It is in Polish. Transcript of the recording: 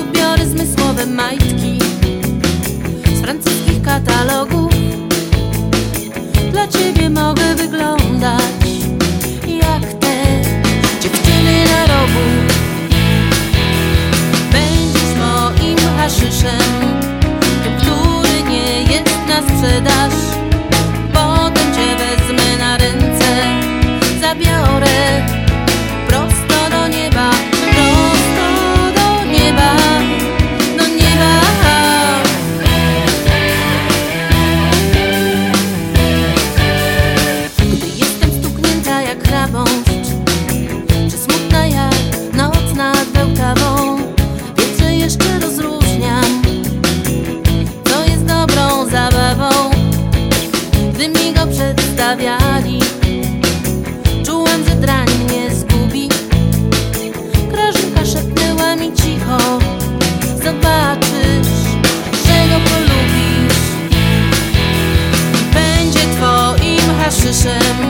Ubiory zmysłowe, majtki Z francuskich katalogów. Dla ciebie mogę wyglądać Jak te dziewczyny na rogu. Będziesz moim haszyszem Który nie jest na sprzedaż. Potem cię wezmę na ręce Zabiorę 是什么？